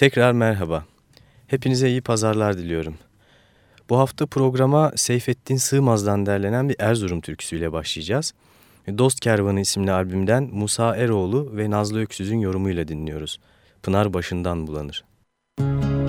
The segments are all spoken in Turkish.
Tekrar merhaba. Hepinize iyi pazarlar diliyorum. Bu hafta programa Seyfettin Sığmaz'dan derlenen bir Erzurum türküsüyle başlayacağız. Dost Kervanı isimli albümden Musa Eroğlu ve Nazlı Öksüz'ün yorumuyla dinliyoruz. Pınar başından bulanır. başından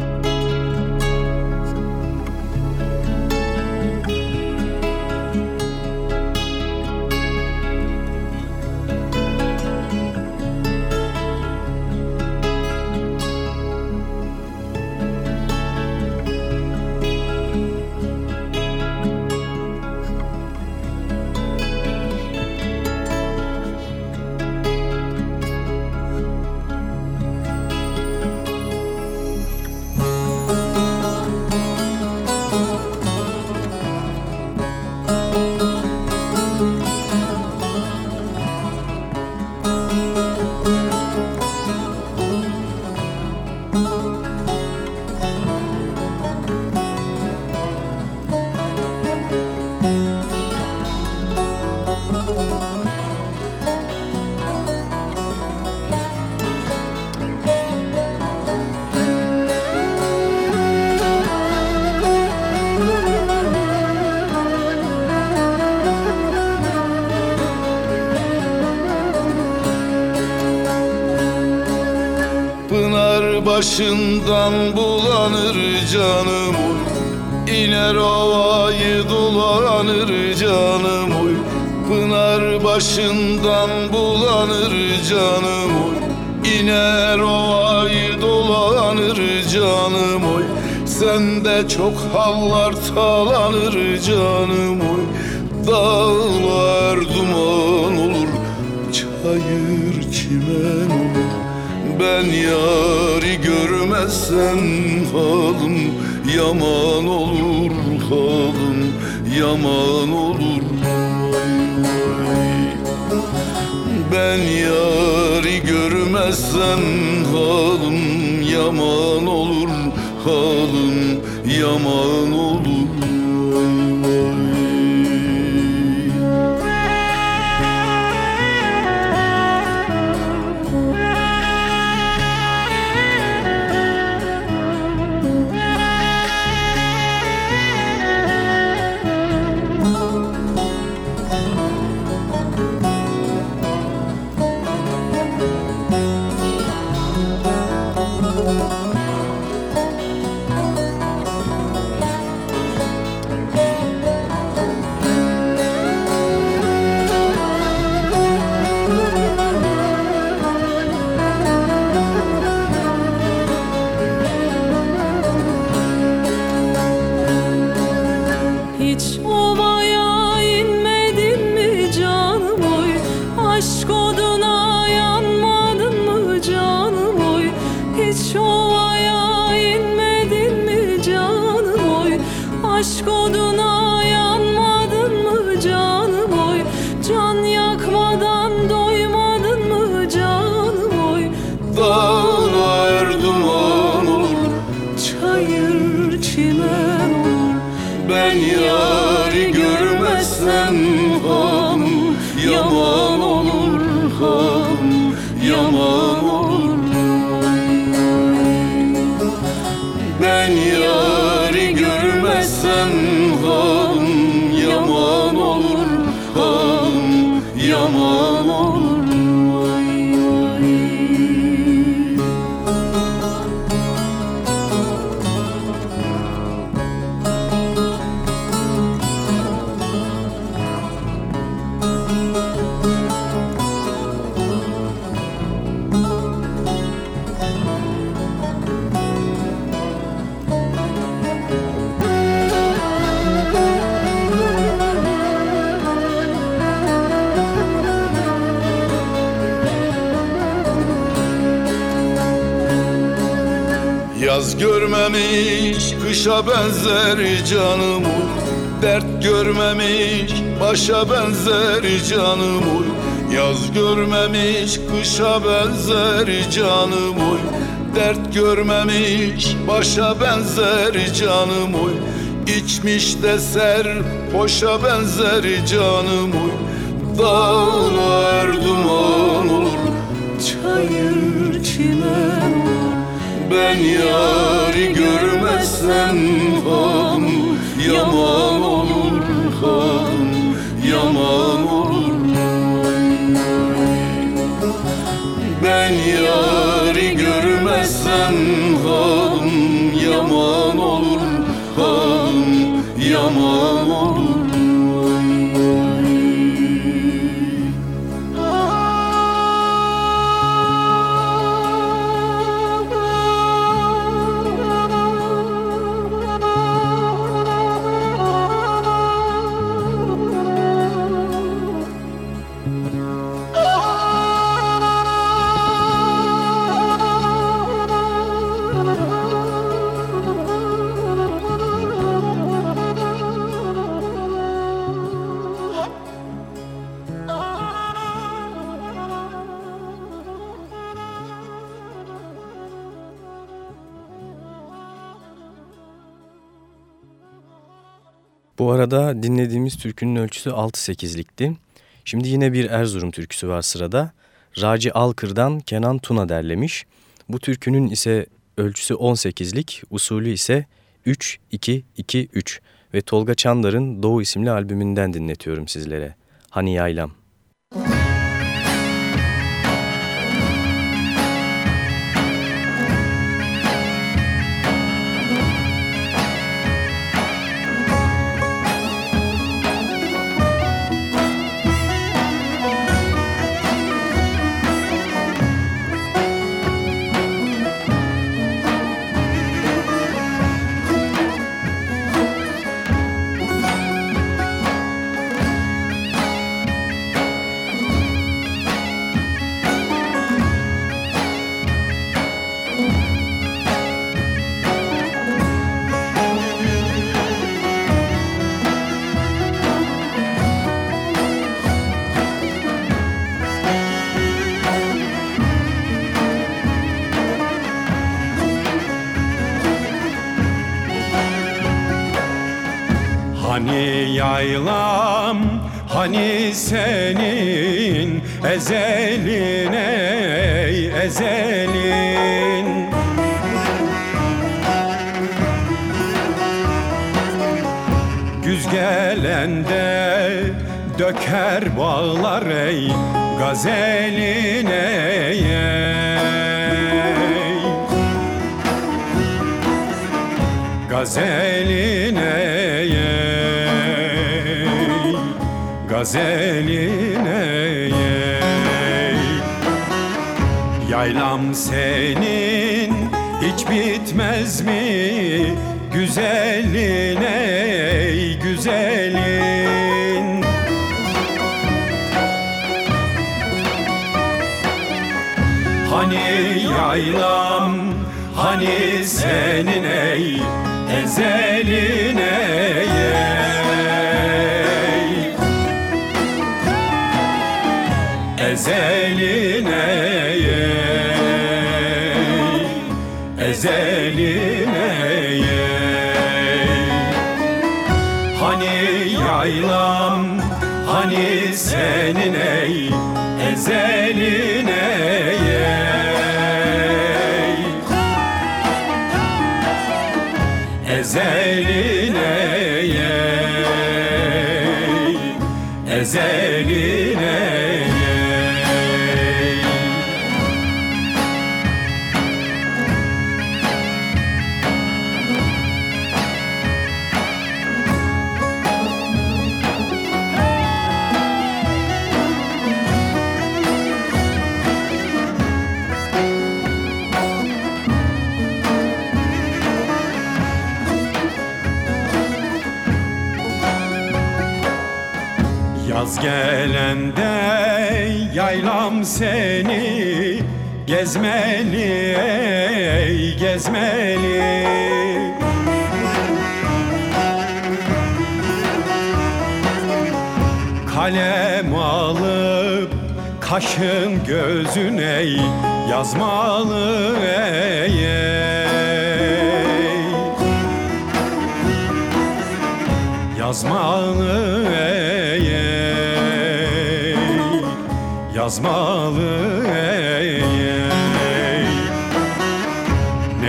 başından bulanır canım oy. İner ovayı dolanır canım oy. Sende çok hallar talanır canım oy. Dağlar duman olur Çayır çimen olur. Ben yari görmezsem halim yaman olur halim yaman olur Ben yari görmezsem halim yaman olur halim yaman olur Yaz benzer canım Dert görmemiş başa benzer canım oy Yaz görmemiş kışa benzer canım oy Dert görmemiş başa benzer canım oy İçmiş de poşa benzer canım oy Dağlar duman olur çayır çimen Ben yari görmezsem halim yaman türkünün ölçüsü 6-8'likti. Şimdi yine bir Erzurum türküsü var sırada. Raci Alkır'dan Kenan Tuna derlemiş. Bu türkünün ise ölçüsü 18'lik, usulü ise 3-2-2-3 ve Tolga Çandar'ın Doğu isimli albümünden dinletiyorum sizlere. Hani Yaylam. Hani senin ezelin ey ezelin Güz gelende döker bağlar ey gazelin ey, ey. Gazelin ey, Gazelin ey, ey. Yaylam senin hiç bitmez mi Güzelin ey güzelin Hani yaylam hani senin ey ezelin ey, ey. Ezelin yaylam seni gezmeli ey gezmeli Kalem alıp kaşın gözün ey yazmalı ey, ey. Yazmalı ey, Yazmalı ey, ey.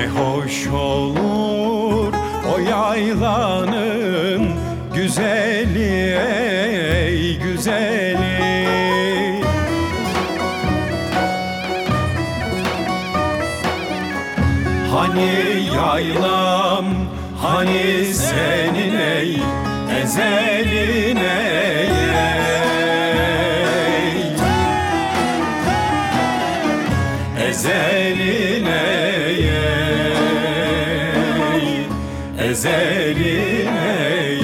hoş olur o yaylanın güzeli ey güzeli Hani yaylam hani senin ey ezelin Ezelin ey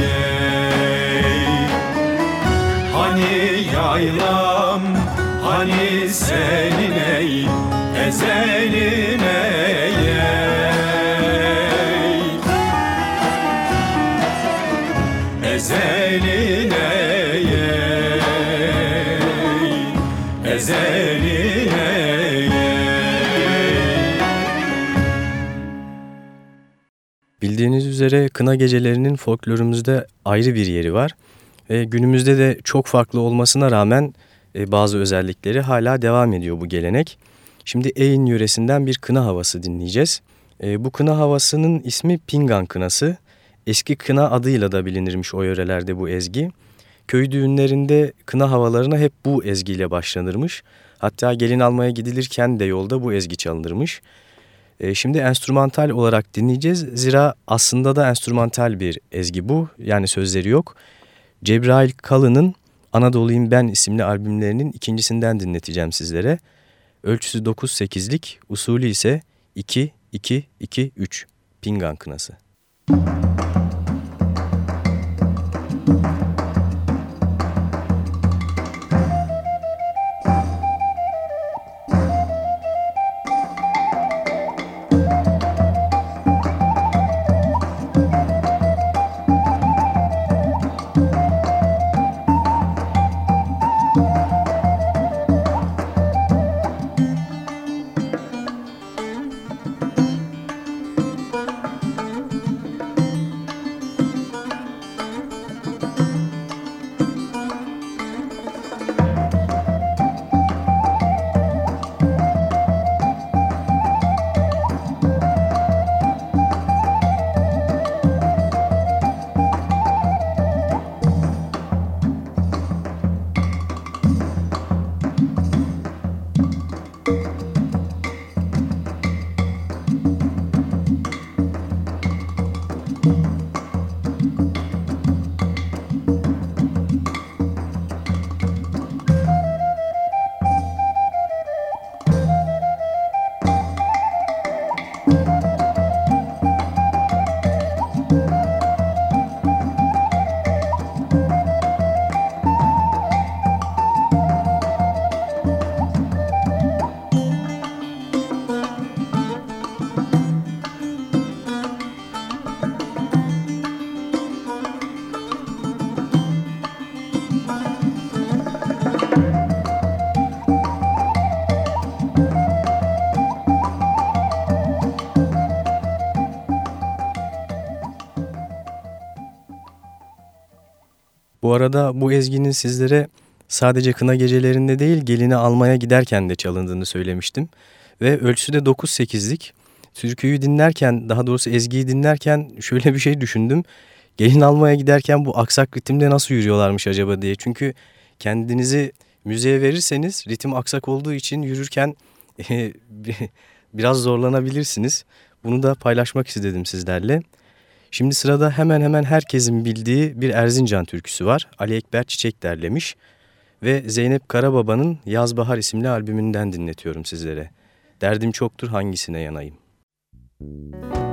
Hani yaylam hani senin ey. Ezelin üzere kına gecelerinin folklorumuzda ayrı bir yeri var. Ve günümüzde de çok farklı olmasına rağmen e, bazı özellikleri hala devam ediyor bu gelenek. Şimdi Eyn yöresinden bir kına havası dinleyeceğiz. E, bu kına havasının ismi Pingan kınası. Eski kına adıyla da bilinirmiş o yörelerde bu ezgi. Köy düğünlerinde kına havalarına hep bu ezgiyle başlanırmış. Hatta gelin almaya gidilirken de yolda bu ezgi çalınırmış. E, şimdi enstrümantal olarak dinleyeceğiz. Zira aslında da enstrümantal bir ezgi bu. Yani sözleri yok. Cebrail Kalın'ın Anadolu'yum Ben isimli albümlerinin ikincisinden dinleteceğim sizlere. Ölçüsü 9-8'lik, usulü ise 2-2-2-3 Pingan kınası. Müzik Bu arada bu ezginin sizlere sadece kına gecelerinde değil gelini almaya giderken de çalındığını söylemiştim. Ve ölçüsü de 9-8'lik. Türküyü dinlerken daha doğrusu ezgiyi dinlerken şöyle bir şey düşündüm. Gelin almaya giderken bu aksak ritimde nasıl yürüyorlarmış acaba diye. Çünkü kendinizi müziğe verirseniz ritim aksak olduğu için yürürken biraz zorlanabilirsiniz. Bunu da paylaşmak istedim sizlerle. Şimdi sırada hemen hemen herkesin bildiği bir Erzincan türküsü var. Ali Ekber Çiçek derlemiş ve Zeynep Karababa'nın Yaz Bahar isimli albümünden dinletiyorum sizlere. Derdim çoktur hangisine yanayım. Müzik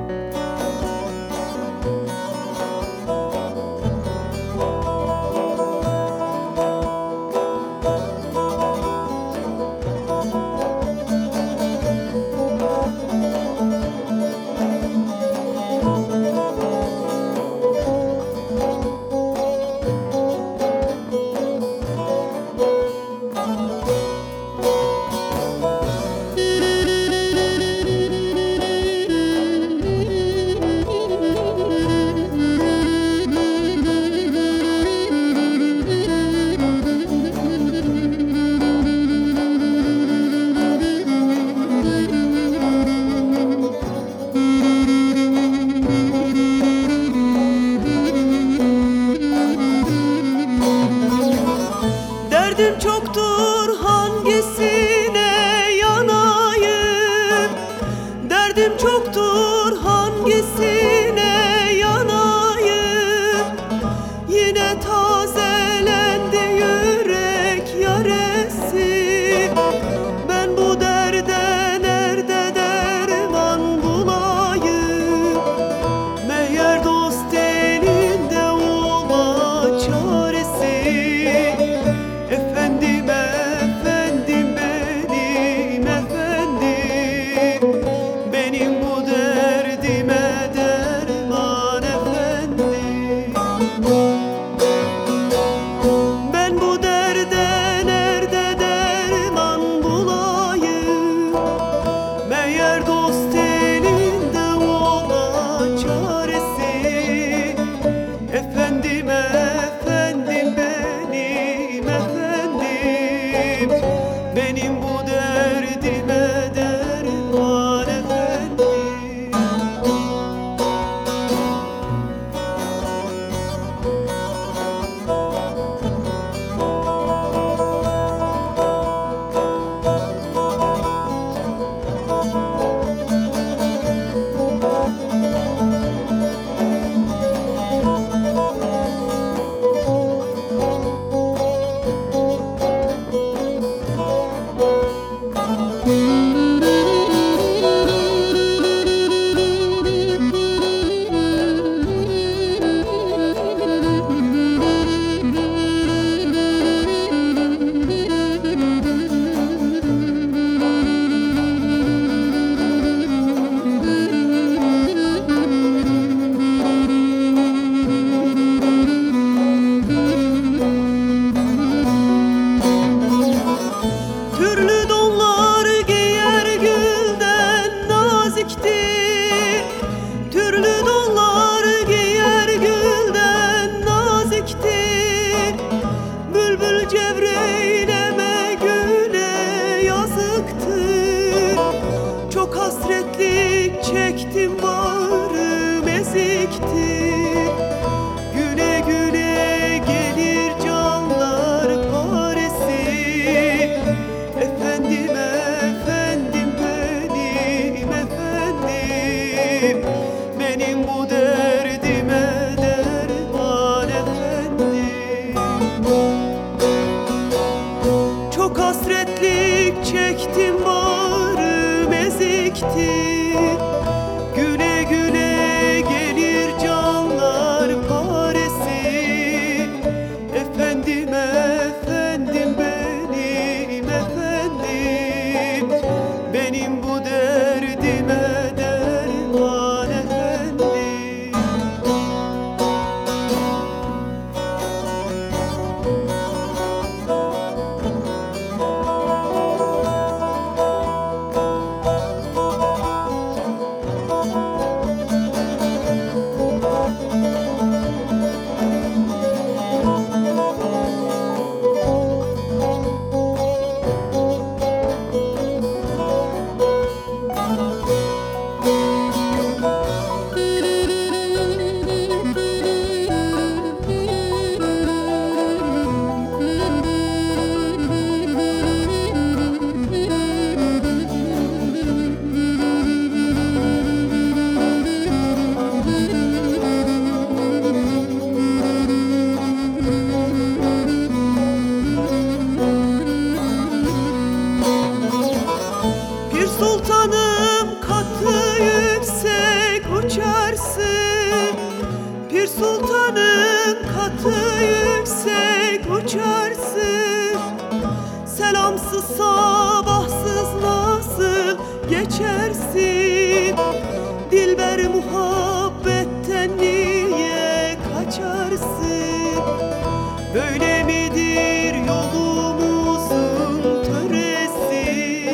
Böyle midir yolumuzun töresi?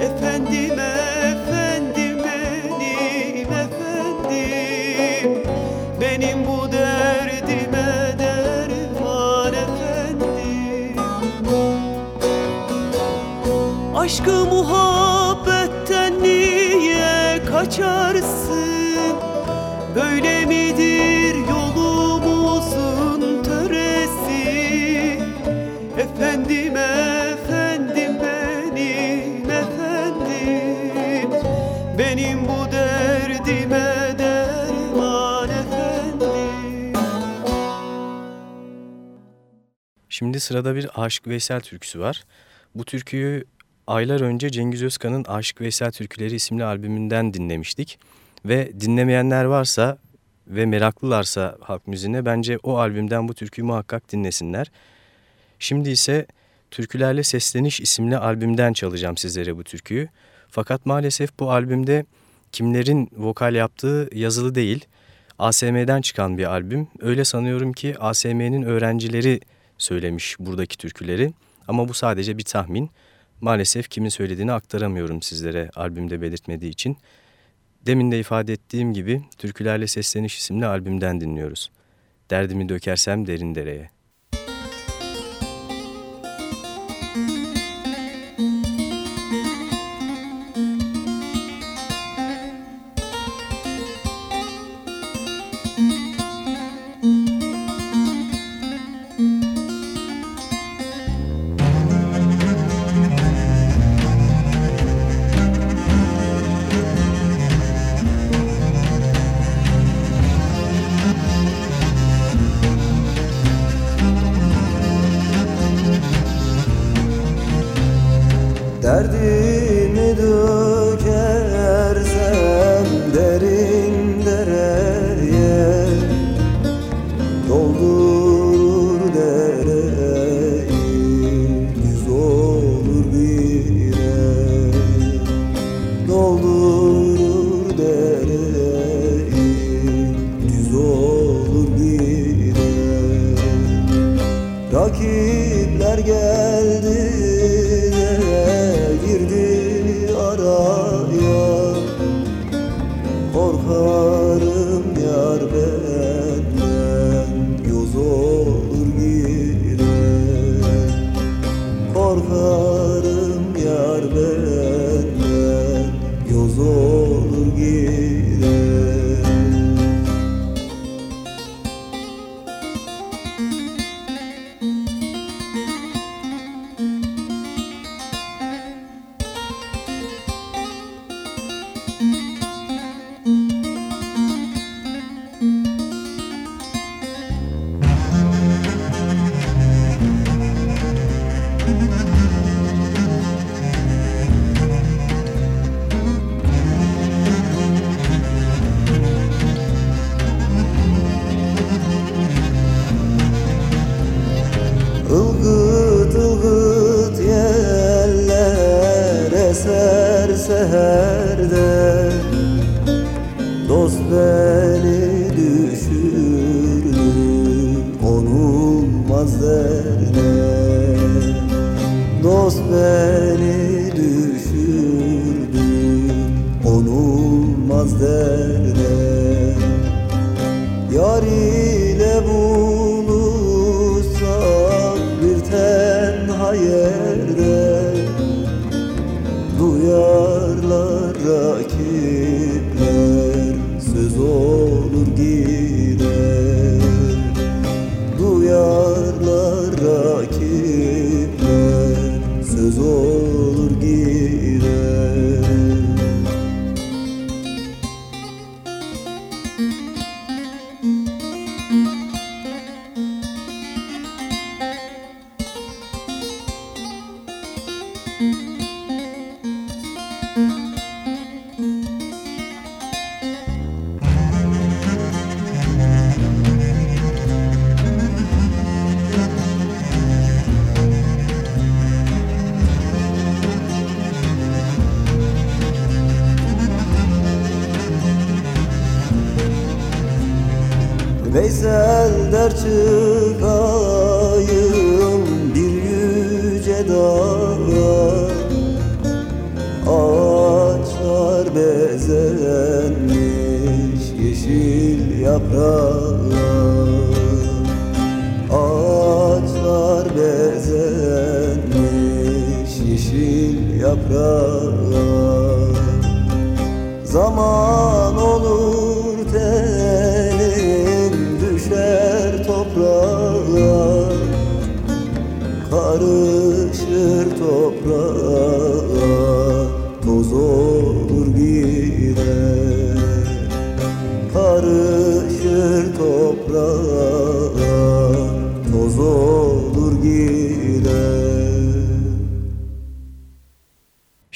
Efendim efendim benim efendim. Benim bu derdime derman efendim. Aşkım Şimdi sırada bir Aşık Veysel türküsü var. Bu türküyü aylar önce Cengiz Özkan'ın Aşık Veysel Türküleri isimli albümünden dinlemiştik. Ve dinlemeyenler varsa ve meraklılarsa halk müziğine bence o albümden bu türküyü muhakkak dinlesinler. Şimdi ise Türkülerle Sesleniş isimli albümden çalacağım sizlere bu türküyü. Fakat maalesef bu albümde kimlerin vokal yaptığı yazılı değil. ASM'den çıkan bir albüm. Öyle sanıyorum ki ASM'nin öğrencileri söylemiş buradaki türküleri. Ama bu sadece bir tahmin. Maalesef kimin söylediğini aktaramıyorum sizlere albümde belirtmediği için. Demin de ifade ettiğim gibi Türkülerle Sesleniş isimli albümden dinliyoruz. Derdimi dökersem derin dereye. Veysel der çıkayım bir yüce dağa. Ağaçlar bezenmiş yeşil yaprağa Ağaçlar bezenmiş yeşil yaprağa Zaman olur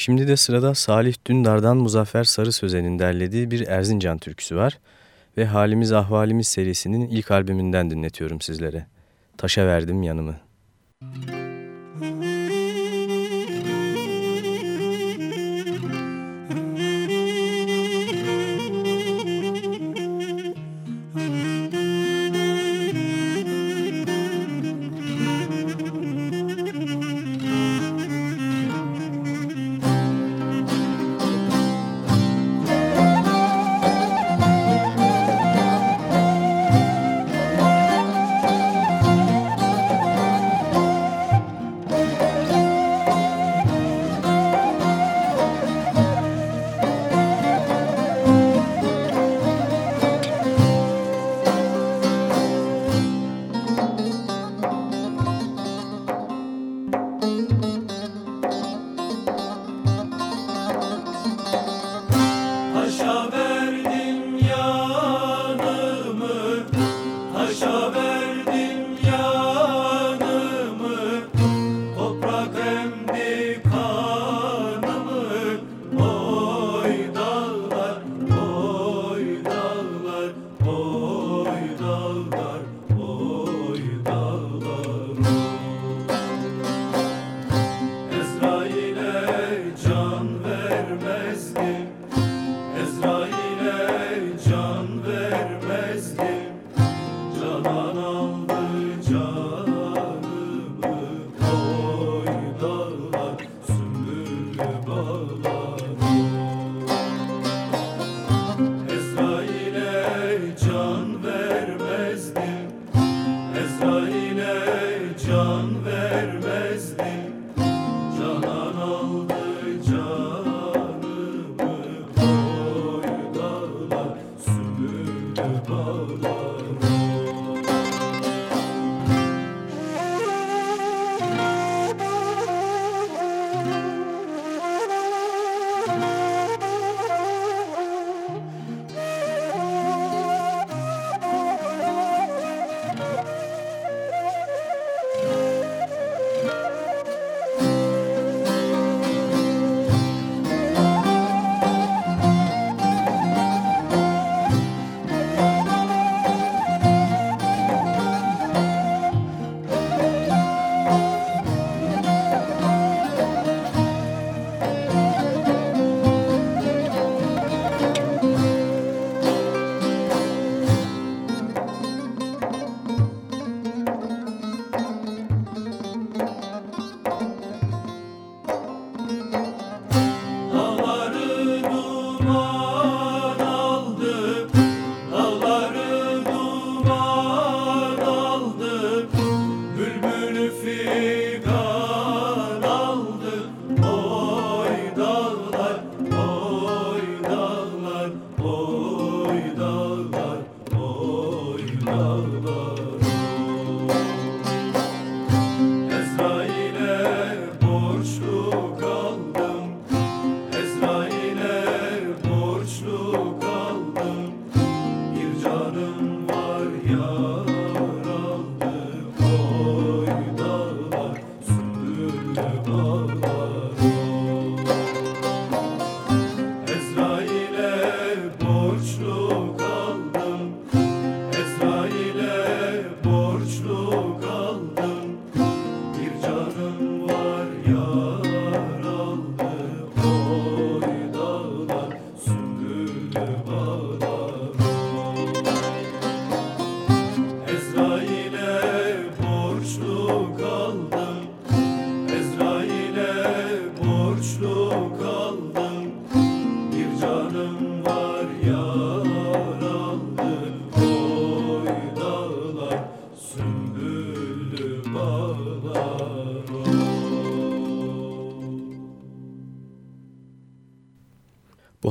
de sırada Salih Dündar'dan Muzaffer Sarı Sözen'in derlediği bir Erzincan türküsü var ve Halimiz Ahvalimiz serisinin ilk albümünden dinletiyorum sizlere. Taşa verdim yanımı. Müzik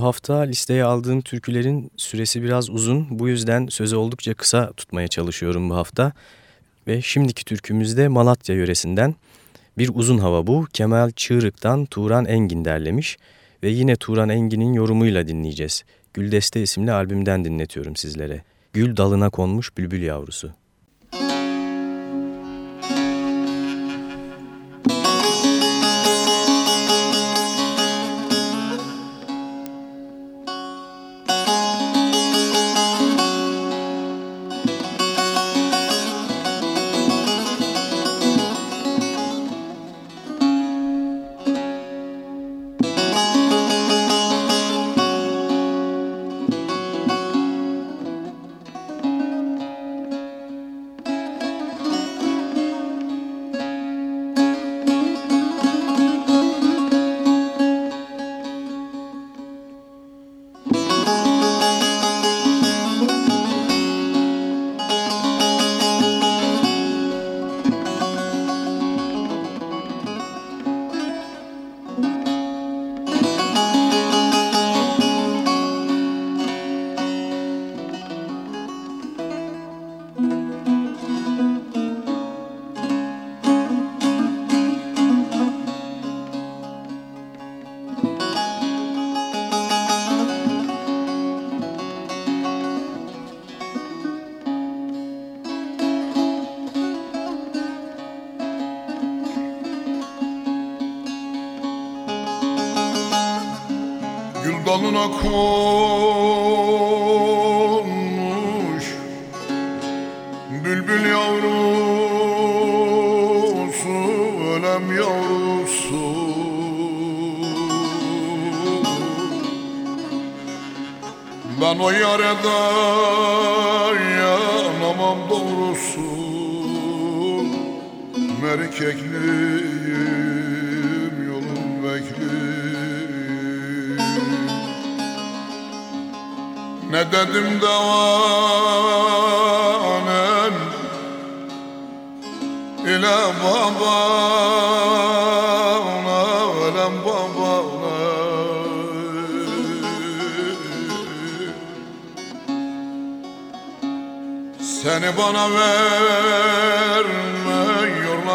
hafta listeye aldığım türkülerin süresi biraz uzun. Bu yüzden sözü oldukça kısa tutmaya çalışıyorum bu hafta. Ve şimdiki türkümüzde Malatya yöresinden bir uzun hava bu. Kemal Çığırık'tan Turan Engin derlemiş ve yine Turan Engin'in yorumuyla dinleyeceğiz. Güldeste isimli albümden dinletiyorum sizlere. Gül dalına konmuş bülbül yavrusu.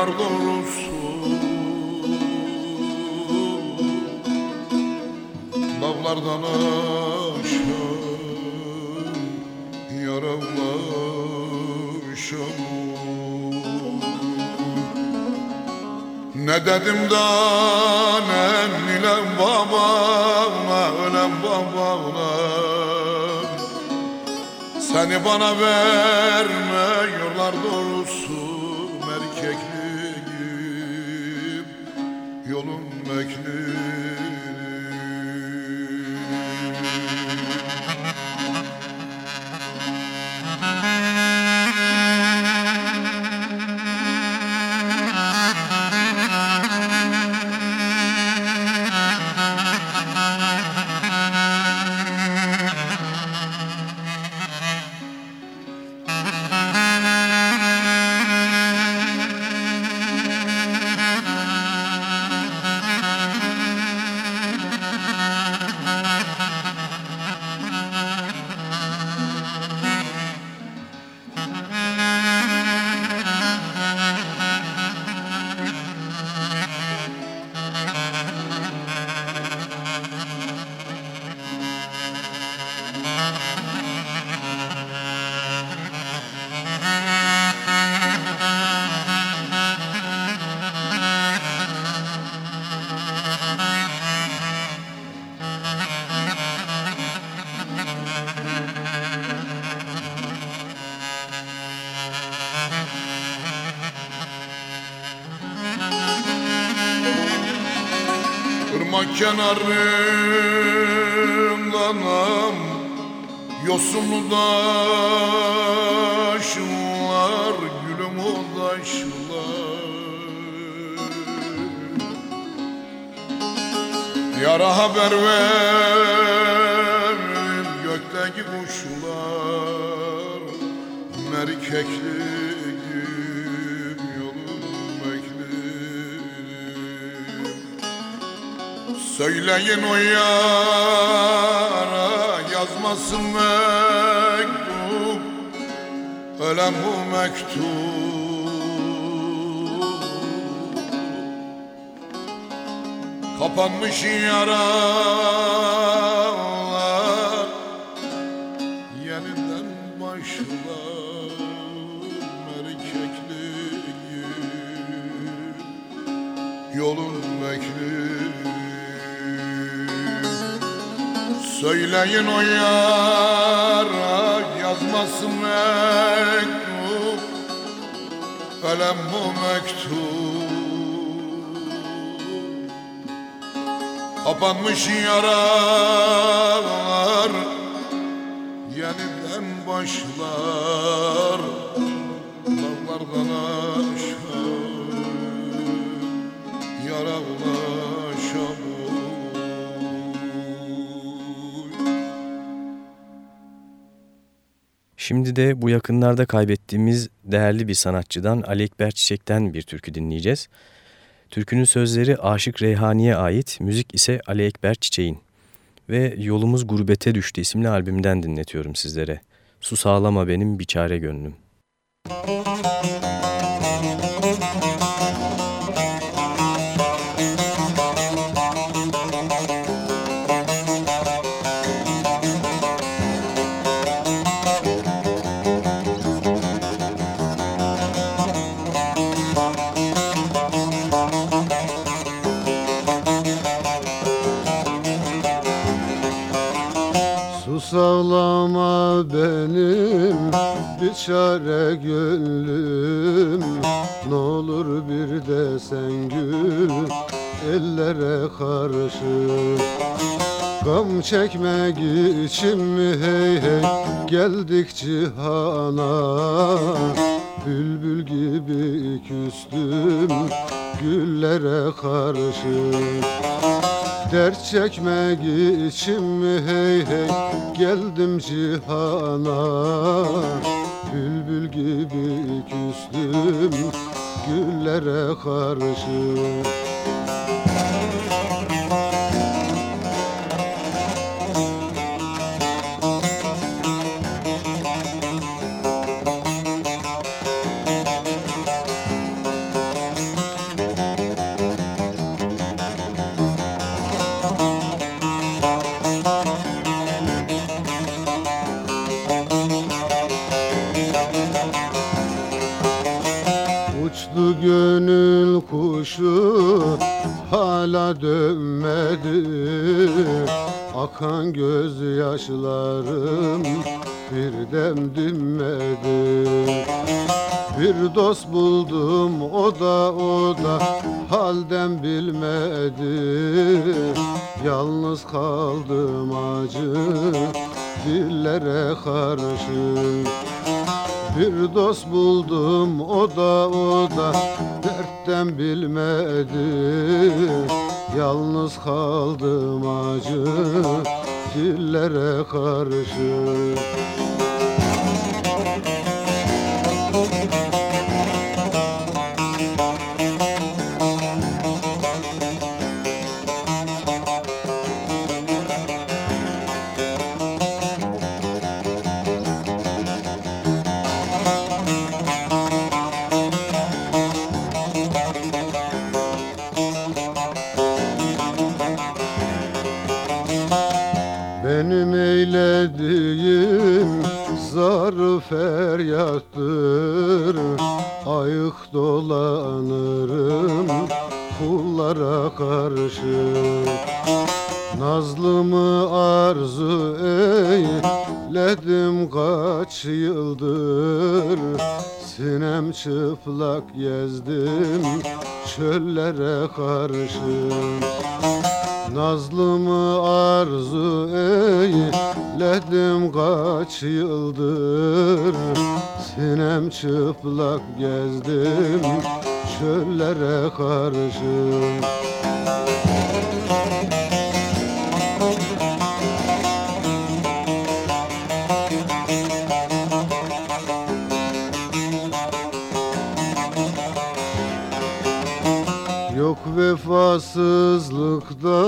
Vermiyorlar doğrusu Dağlardan aşağı yaralaşam Ne dedim da ne ile babana ölen babana seni bana vermiyorlar doğrusu Irmak kenarındanam Yosunlu daşlar Gülüm o daşlar Yara haber ver Gökteki kuşlar Merkekliğim Söyleyin o yara yazmasın mektup Ölen bu mektup. Kapanmış yaralar Söyleyin o yara yazmasın mektup Kalem bu mektup. Kapanmış yaralar Yeniden başlar Şimdi de bu yakınlarda kaybettiğimiz değerli bir sanatçıdan Ali Ekber Çiçek'ten bir türkü dinleyeceğiz. Türkünün sözleri Aşık Reyhani'ye ait, müzik ise Ali Ekber Çiçek'in. Ve Yolumuz Gurbete Düştü isimli albümden dinletiyorum sizlere. Su sağlama benim biçare gönlüm. Ağlama benim bir çare gönlüm. Ne olur bir de sen gül ellere karşı. Gam çekmek için mi? Hey hey geldik cihana. Bülbül gibi küstüm güllere karşı Dert çekmek için mi hey hey. Geldim cihana. Bülbül gibi küstüm güllere karşı Bir dost kullara karşı Nazlımı arzu eyledim. Kaç yıldır Sinem çıplak gezdim çöllere karşı Nazlımı arzu eyledim kaç yıldır? Sinem çıplak gezdim çöllere karşı vefasızlıkta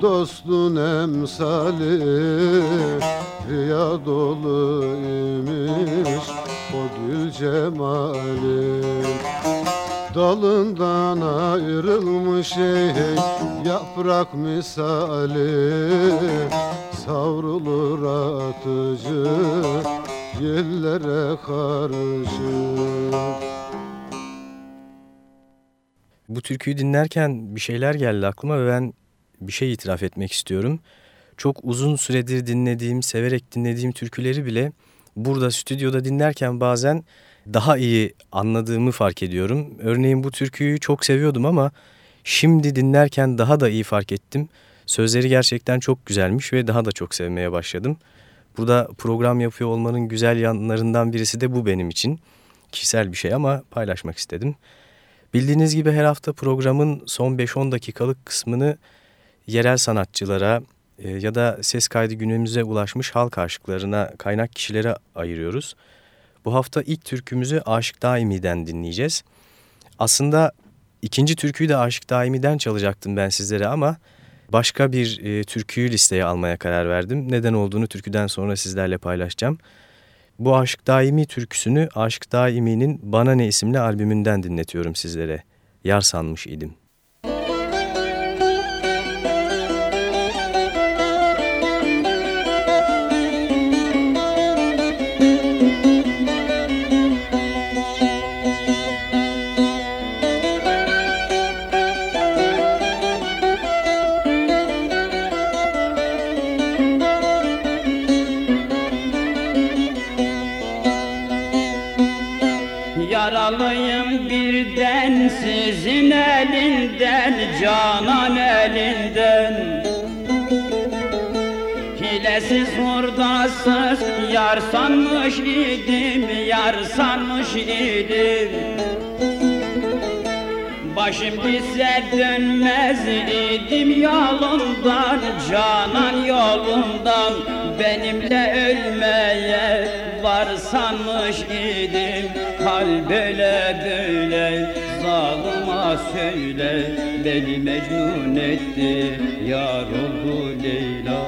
dostun emsali Riya dolu imiş o gül cemali Dalından ayrılmış ey yaprak misali Savrulur atıcı yellere karşı Bu türküyü dinlerken bir şeyler geldi aklıma ve ben bir şey itiraf etmek istiyorum. Çok uzun süredir dinlediğim, severek dinlediğim türküleri bile burada stüdyoda dinlerken bazen daha iyi anladığımı fark ediyorum. Örneğin bu türküyü çok seviyordum ama şimdi dinlerken daha da iyi fark ettim. Sözleri gerçekten çok güzelmiş ve daha da çok sevmeye başladım. Burada program yapıyor olmanın güzel yanlarından birisi de bu benim için. Kişisel bir şey ama paylaşmak istedim. Bildiğiniz gibi her hafta programın son 5-10 dakikalık kısmını yerel sanatçılara e, ya da ses kaydı günümüze ulaşmış halk aşıklarına, kaynak kişilere ayırıyoruz. Bu hafta ilk türkümüzü Aşık Daimi'den dinleyeceğiz. Aslında ikinci türküyü de Aşık Daimi'den çalacaktım ben sizlere ama başka bir e, türküyü listeye almaya karar verdim. Neden olduğunu türküden sonra sizlerle paylaşacağım. Bu Aşık Daimi türküsünü Aşık Daimi'nin Bana Ne isimli albümünden dinletiyorum sizlere. Yar sanmış idim. Yar sanmış idim Yar sanmış idim. Başım gitse dönmez idim yolundan Canan yolundan benimle ölmeye var sanmış idim. Hal böyle böyle zalıma söyle Beni mecnun etti. Yar oldu Leyla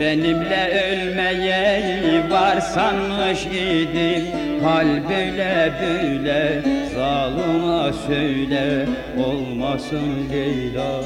Benimle ölmeye var sanmış idim Hal böyle böyle. Zalıma söyle Olmasın Leyla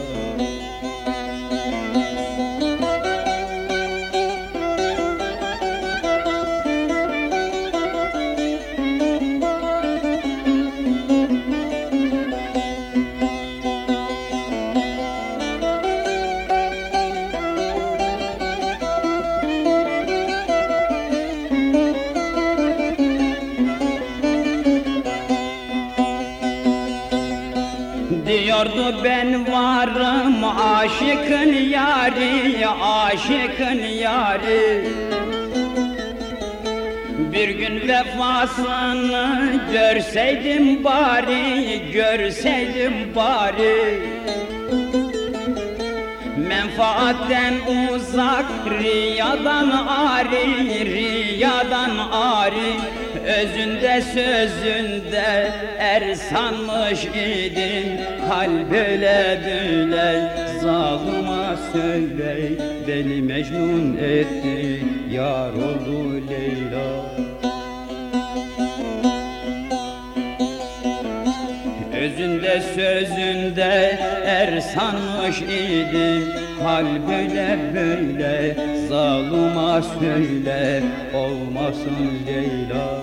vefasını görseydim bari, görseydim bari. Menfaatten uzak, riyadan ari, riyadan ari. Özünde sözünde er sanmış idim Hal böyle böyle zalıma söyle. Beni mecnun etti yar oldu Leyla Özünde sözünde er sanmış idim. Hal böyle böyle zalıma söyle Olmasın Leyla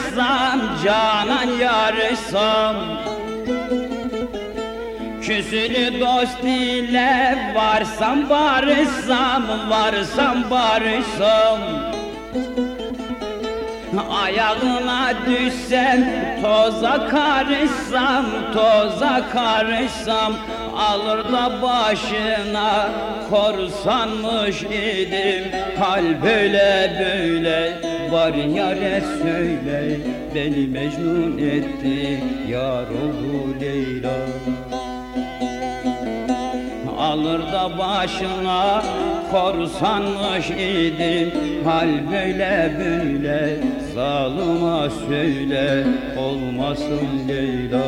yarışsam Canan yarışsam Küsülü dost ile varsam barışsam Varsam barışsam Ayağına düşsem toza karışsam Toza karışsam Alır da başına kor sanmış idim Hal böyle böyle var yare söyle Beni mecnun etti yar oldu Leyla. Alır da başına kor sanmış idim Hal böyle böyle zalıma söyle Olmasın Leyla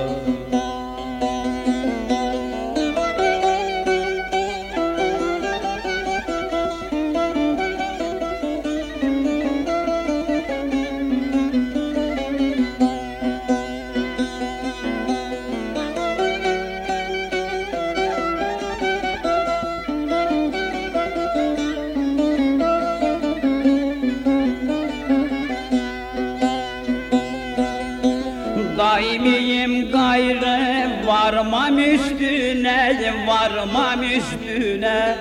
üstüne varmam üstüne.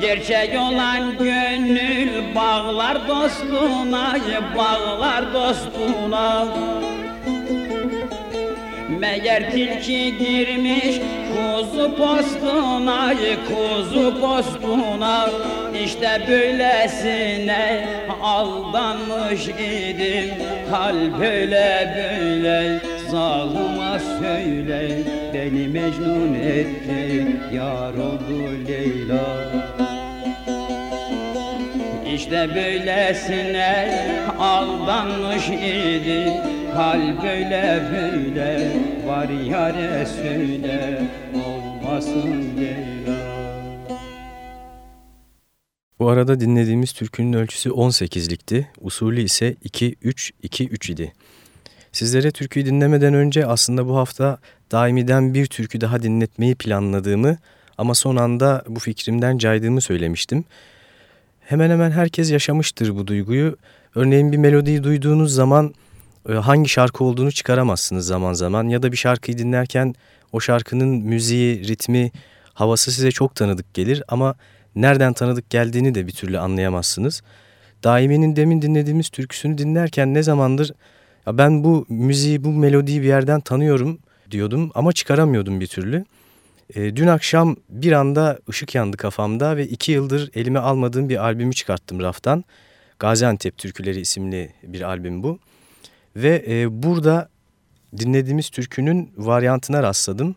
Gerçek olan gönül bağlar dostuna bağlar dostuna. Meğer tilki girmiş kuzu postuna kuzu postuna. İşte böylesine aldanmış idim Hal böyle böyle zalıma söyle Beni mecnun etti yar oldu Leyla İşte böylesine aldanmış idim Hal böyle böyle var yare söyle Olmasın Leyla Bu arada dinlediğimiz türkünün ölçüsü 18'likti, usulü ise 2-3-2-3 idi. Sizlere türküyü dinlemeden önce aslında bu hafta daimiden bir türkü daha dinletmeyi planladığımı ama son anda bu fikrimden caydığımı söylemiştim. Hemen hemen herkes yaşamıştır bu duyguyu. Örneğin bir melodiyi duyduğunuz zaman e, hangi şarkı olduğunu çıkaramazsınız zaman zaman ya da bir şarkıyı dinlerken o şarkının müziği, ritmi, havası size çok tanıdık gelir ama nereden tanıdık geldiğini de bir türlü anlayamazsınız. Daimi'nin demin dinlediğimiz türküsünü dinlerken ne zamandır ya ben bu müziği, bu melodiyi bir yerden tanıyorum diyordum ama çıkaramıyordum bir türlü. E, dün akşam bir anda ışık yandı kafamda ve iki yıldır elime almadığım bir albümü çıkarttım raftan. Gaziantep Türküleri isimli bir albüm bu. Ve e, burada dinlediğimiz türkünün varyantına rastladım.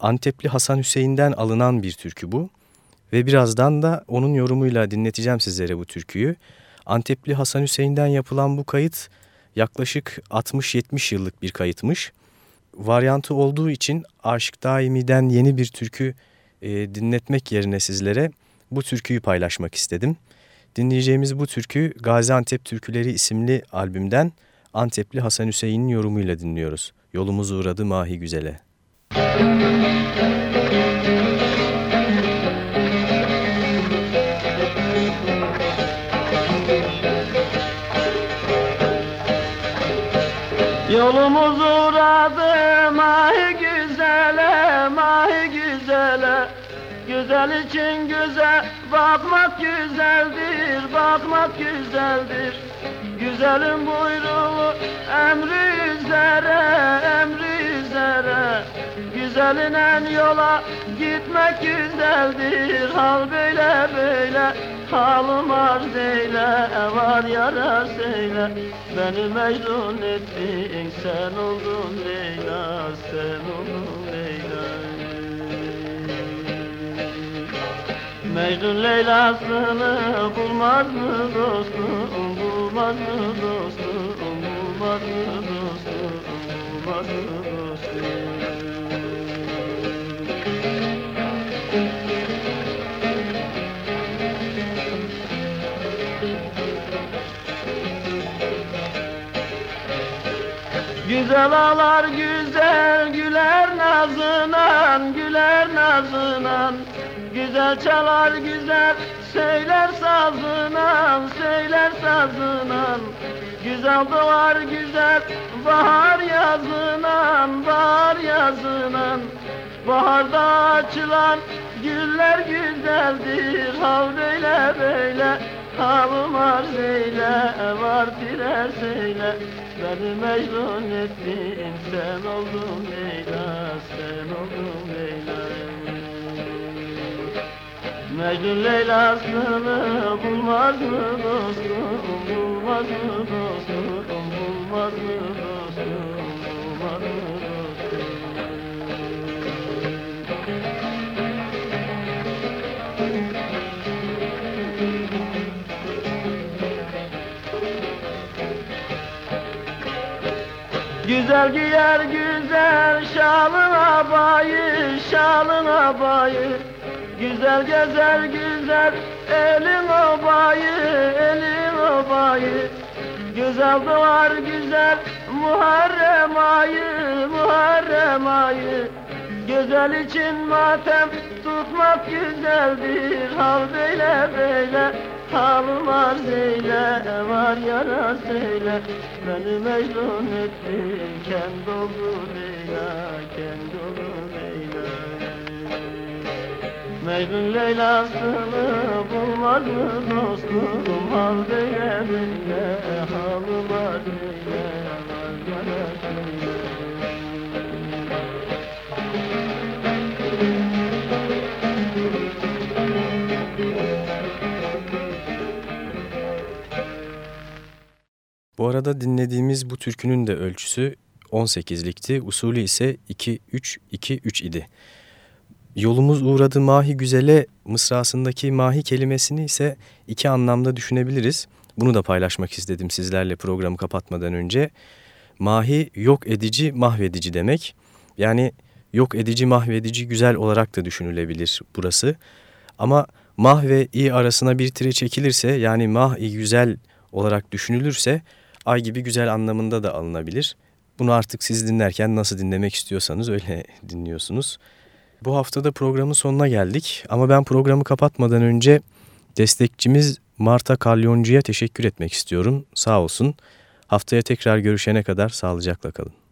Antepli Hasan Hüseyin'den alınan bir türkü bu. Ve birazdan da onun yorumuyla dinleteceğim sizlere bu türküyü. Antepli Hasan Hüseyin'den yapılan bu kayıt yaklaşık 60-70 yıllık bir kayıtmış. Varyantı olduğu için Aşık Daimi'den yeni bir türkü e, dinletmek yerine sizlere bu türküyü paylaşmak istedim. Dinleyeceğimiz bu türkü Gaziantep Türküleri isimli albümden Antepli Hasan Hüseyin'in yorumuyla dinliyoruz. Yolumuz uğradı Mahi Güzel'e. Yolumuz uğradı mahi güzele, mahi güzele. Güzel için güzel, bakmak güzeldir, bakmak güzeldir. Güzelin buyruğu emri üzere, emri üzere Güzelinen yola gitmek güzeldir. Hal böyle böyle. Halım arz eyle Var yara söyle Beni mecnun ettin sen oldun Leyla Sen oldun Leyla. Mecnun Leyla'sını Bulmaz mı dostum? Bulmaz mı dostum? Bulmaz mı dostum Güzel ağlar güzel güler nazınan güler nazınan. Güzel çalar güzel söyler sazınan söyler sazınan Güzel doğar güzel bahar yazınan bahar yazınan. Baharda açılan güller güzeldir Hav böyle. Böyle halım arz eyle Var birer söyle Beni mecnun ettin sen oldun Leyla sen oldun Leyla Mecnun Leyla'sını bulmaz mı dostum bulmaz mı dostum bulmaz mı dostum bulmaz mı Güzel giyer güzel şalın abayı, şalın abayı Güzel gezer güzel elin obayı, elin obayı. Güzel doğar güzel Muharrem ayı, Muharrem ayı. Güzel için matem tutmak güzeldir. Hal böyle böyle Halım arz eyle, var yara söyle Beni mecnun ettin, kendi oldu Leyla Kendi oldu Mecnun Leyla'sını bulmaz mı dostum Hal böyle böyle, halım arz eyle Var yara söyle Bu arada dinlediğimiz bu türkünün de ölçüsü 18'likti, usulü ise 2-3-2-3 idi. Yolumuz uğradı mahi güzele mısrasındaki mahi kelimesini ise iki anlamda düşünebiliriz. Bunu da paylaşmak istedim sizlerle programı kapatmadan önce. Mahi yok edici, mahvedici demek. Yani yok edici, mahvedici güzel olarak da düşünülebilir burası. Ama Mah ve i arasına bir tire çekilirse yani mah i güzel olarak düşünülürse ay gibi güzel anlamında da alınabilir. Bunu artık siz dinlerken nasıl dinlemek istiyorsanız öyle dinliyorsunuz. Bu haftada programın sonuna geldik ama ben programı kapatmadan önce destekçimiz Marta Kalyoncu'ya teşekkür etmek istiyorum. Sağ olsun. Haftaya tekrar görüşene kadar sağlıcakla kalın.